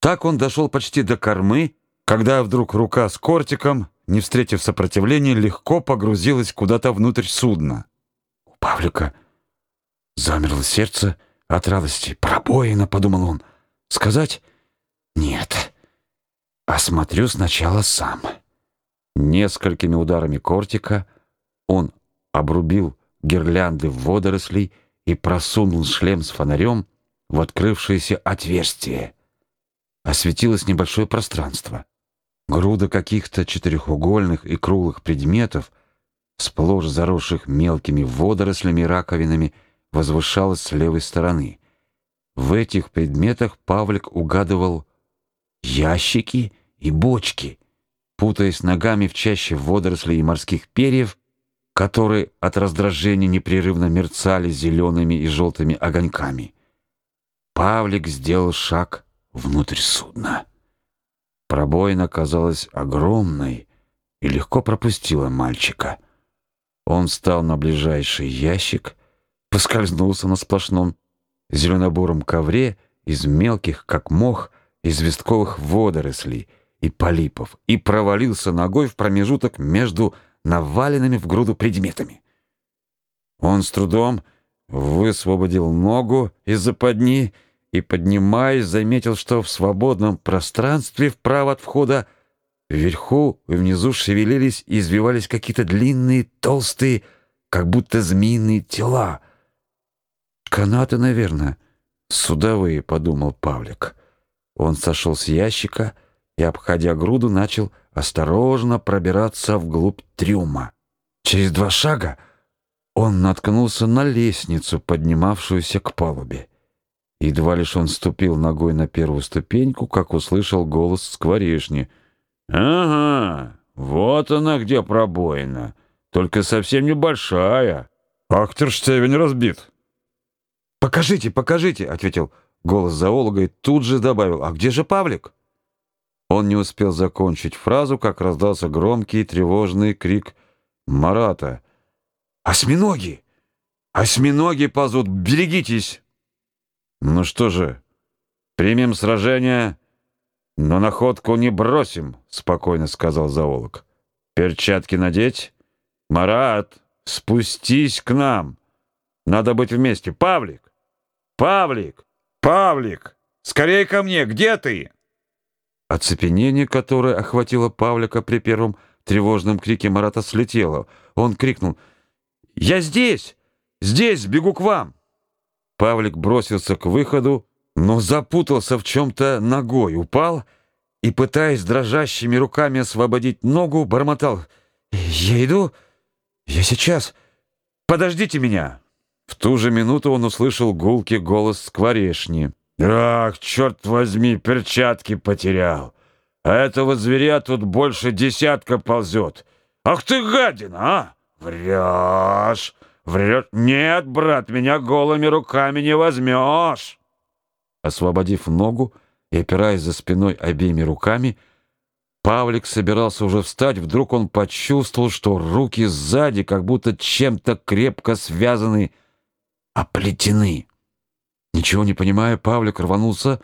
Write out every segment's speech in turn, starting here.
Так он дошел почти до кормы, когда вдруг рука с кортиком, не встретив сопротивления, легко погрузилась куда-то внутрь судна. У Павлика замерло сердце от радости. «Пробоина», — подумал он. «Сказать? Нет. Осмотрю сначала сам». Несколькими ударами кортика он обрубил гирлянды водорослей и просунул шлем с фонарем в открывшееся отверстие. Осветилось небольшое пространство. Груда каких-то четырехугольных и круглых предметов, сплошь заросших мелкими водорослями и раковинами, возвышалась с левой стороны. В этих предметах Павлик угадывал ящики и бочки, путаясь ногами в чаще водорослей и морских перьев, которые от раздражения непрерывно мерцали зелеными и желтыми огоньками. Павлик сделал шаг внутрь судна. Пробоина казалась огромной и легко пропустила мальчика. Он встал на ближайший ящик, поскользнулся на сплошном зеленобуром ковре из мелких, как мох, известковых водорослей и полипов и провалился ногой в промежуток между наваленными в груду предметами. Он с трудом высвободил ногу из западни и, поднимаясь, заметил, что в свободном пространстве вправо от входа вверху и внизу шевелились и извивались какие-то длинные, толстые, как будто змеиные тела. «Канаты, наверное, судовые», — подумал Павлик. Он сошел с ящика и, обходя груду, начал осторожно пробираться вглубь трюма. Через два шага он наткнулся на лестницу, поднимавшуюся к палубе. Едва лишь он ступил ногой на первую ступеньку, как услышал голос скворечни. «Ага, вот она где пробоина, только совсем небольшая. Актерштевень разбит». «Покажите, покажите», — ответил голос зоолога и тут же добавил. «А где же Павлик?» Он не успел закончить фразу, как раздался громкий тревожный крик Марата. «Осьминоги! Осьминоги ползут! Берегитесь!» «Ну что же, примем сражение, но находку не бросим», — спокойно сказал зоолог. «Перчатки надеть? Марат, спустись к нам! Надо быть вместе! Павлик! Павлик! Павлик! Скорее ко мне! Где ты?» Оцепенение, которое охватило Павлика при первом тревожном крике Марата, слетело. Он крикнул «Я здесь! Здесь! Бегу к вам!» Павлик бросился к выходу, но запутался в чем-то ногой, упал и, пытаясь дрожащими руками освободить ногу, бормотал «Я иду! Я сейчас! Подождите меня!» В ту же минуту он услышал гулкий голос скворешни. Ах, черт возьми, перчатки потерял. А этого зверя тут больше десятка ползет. Ах ты гадина, а? Врешь, врешь. Нет, брат, меня голыми руками не возьмешь. Освободив ногу и опираясь за спиной обеими руками, Павлик собирался уже встать, вдруг он почувствовал, что руки сзади как будто чем-то крепко связаны, оплетены. Ничего не понимая, Павлик рванулся,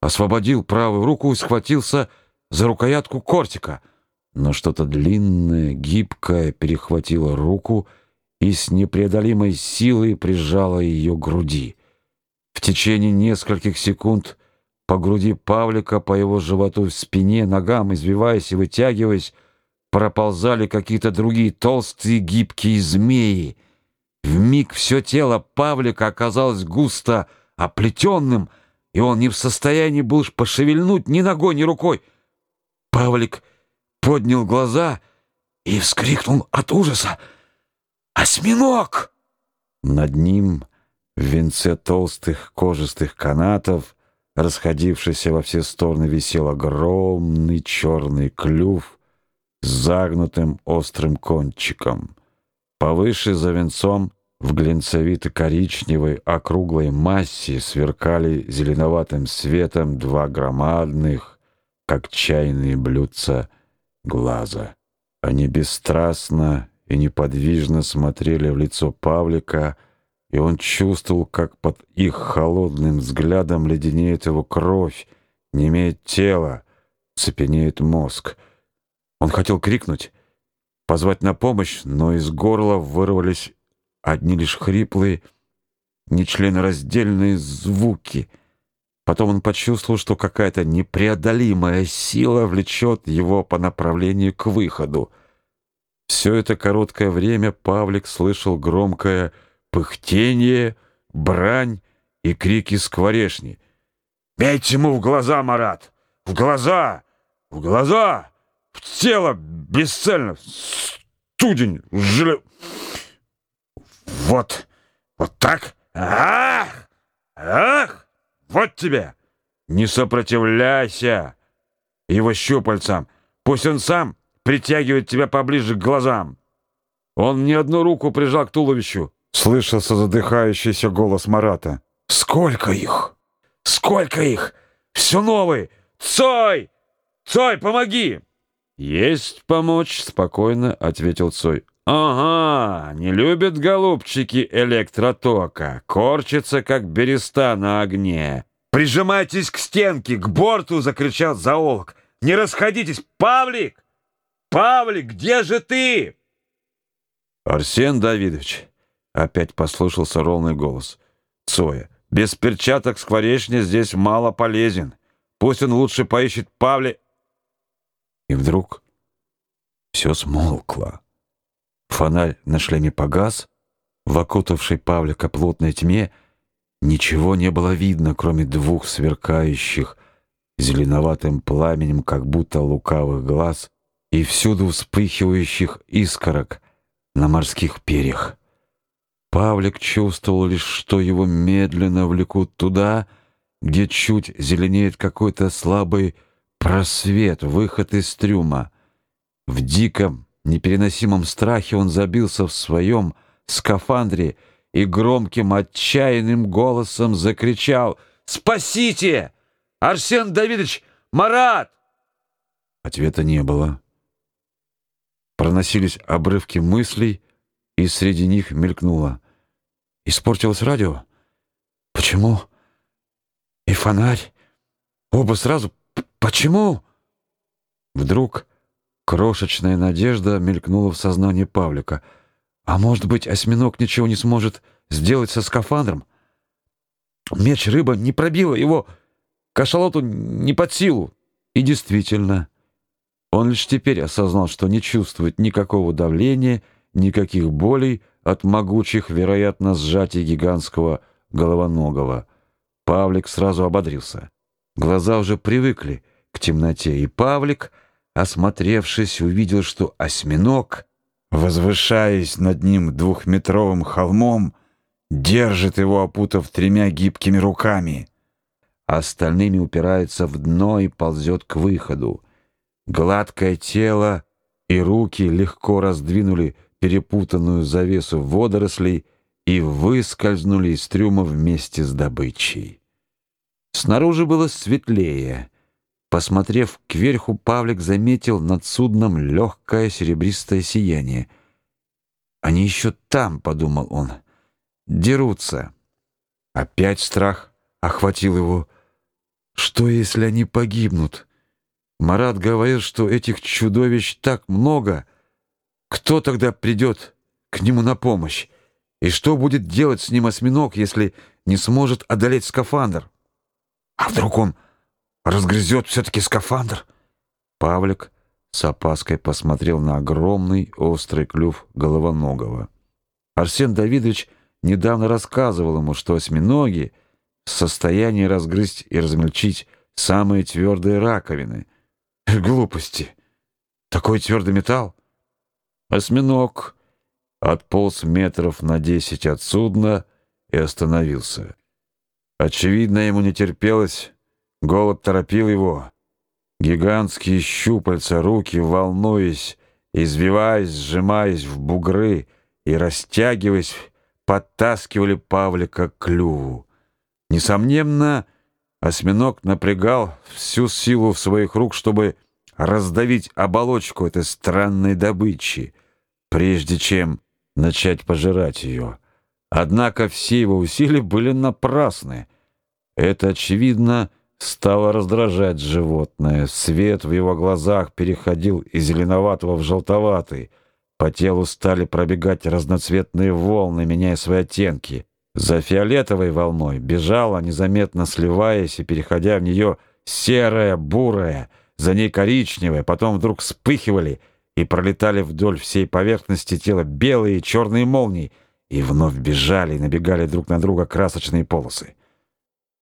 освободил правую руку и схватился за рукоятку кортика. Но что-то длинное, гибкое перехватило руку и с непреодолимой силой прижало ее к груди. В течение нескольких секунд по груди Павлика, по его животу, в спине, ногам, извиваясь и вытягиваясь, проползали какие-то другие толстые гибкие змеи. В миг все тело Павлика оказалось густо оплетенным, и он не в состоянии был пошевельнуть ни ногой, ни рукой. Павлик поднял глаза и вскрикнул от ужаса. «Осьминог!» Над ним в венце толстых кожистых канатов, расходившийся во все стороны, висел огромный черный клюв с загнутым острым кончиком. Повыше за венцом в глинцевито-коричневой округлой массе сверкали зеленоватым светом два громадных, как чайные блюдца, глаза. Они бесстрастно и неподвижно смотрели в лицо Павлика, и он чувствовал, как под их холодным взглядом леденеет его кровь, не имеет тела, цепенеет мозг. Он хотел крикнуть, позвать на помощь, но из горла вырвались одни лишь хриплые, нечленораздельные звуки. Потом он почувствовал, что какая-то непреодолимая сила влечет его по направлению к выходу. Все это короткое время Павлик слышал громкое пыхтение, брань и крики скворешни. «Бейте ему в глаза, Марат! В глаза! В глаза! В тело бесцельно! Студень! Желе...» «Вот! Вот так! Ах! Ах! Вот тебе! Не сопротивляйся его щупальцам! Пусть он сам притягивает тебя поближе к глазам!» Он не одну руку прижал к туловищу. Слышался задыхающийся голос Марата. «Сколько их? Сколько их? Все новые! Цой! Цой, помоги!» «Есть помочь», — спокойно ответил Цой. «Ага, не любят голубчики электротока, корчится, как береста на огне». «Прижимайтесь к стенке, к борту!» — закричал зоолог. «Не расходитесь! Павлик! Павлик, где же ты?» «Арсен Давидович!» — опять послышался ровный голос. «Цоя, без перчаток скворечня здесь мало полезен. Пусть он лучше поищет Павли...» И вдруг все смолкло. Фонарь на шлеме погас, в окутавшей Павлика плотной тьме ничего не было видно, кроме двух сверкающих зеленоватым пламенем, как будто лукавых глаз, и всюду вспыхивающих искорок на морских перьях. Павлик чувствовал лишь, что его медленно влекут туда, где чуть зеленеет какой-то слабый просвет, выход из трюма. В диком непереносимом страхе он забился в своем скафандре и громким отчаянным голосом закричал «Спасите! Арсен Давидович! Марат!» Ответа не было. Проносились обрывки мыслей, и среди них мелькнуло. Испортилось радио? Почему? И фонарь? Оба сразу? Почему? Вдруг Крошечная надежда мелькнула в сознании Павлика. А может быть, осьминог ничего не сможет сделать со скафандром? Меч рыба не пробила его, кашалоту не под силу. И действительно, он лишь теперь осознал, что не чувствует никакого давления, никаких болей от могучих, вероятно, сжатий гигантского головоногого. Павлик сразу ободрился. Глаза уже привыкли к темноте, и Павлик — осмотревшись, увидел, что осьминог, возвышаясь над ним двухметровым холмом, держит его, опутав тремя гибкими руками. Остальными упирается в дно и ползет к выходу. Гладкое тело и руки легко раздвинули перепутанную завесу водорослей и выскользнули из трюма вместе с добычей. Снаружи было светлее — Посмотрев кверху, Павлик заметил над судном легкое серебристое сияние. «Они еще там», — подумал он, — «дерутся». Опять страх охватил его. «Что, если они погибнут?» Марат говорил, что этих чудовищ так много. Кто тогда придет к нему на помощь? И что будет делать с ним осьминог, если не сможет одолеть скафандр? А вдруг он разгрызет все-таки скафандр. Павлик с опаской посмотрел на огромный острый клюв головоногого. Арсен Давидович недавно рассказывал ему, что осьминоги в состоянии разгрызть и размельчить самые твердые раковины. Глупости! Такой твердый металл! Осьминог отполз метров на десять от судна и остановился. Очевидно, ему не терпелось Голод торопил его. Гигантские щупальца, руки, волнуясь, извиваясь, сжимаясь в бугры и растягиваясь, подтаскивали Павлика к клюву. Несомненно, осьминог напрягал всю силу в своих рук, чтобы раздавить оболочку этой странной добычи, прежде чем начать пожирать ее. Однако все его усилия были напрасны. Это, очевидно, стало раздражать животное. Свет в его глазах переходил из зеленоватого в желтоватый. По телу стали пробегать разноцветные волны, меняя свои оттенки. За фиолетовой волной бежала, незаметно сливаясь и переходя в нее, серая, бурая, за ней коричневая, потом вдруг вспыхивали и пролетали вдоль всей поверхности тела белые и черные молнии, и вновь бежали и набегали друг на друга красочные полосы.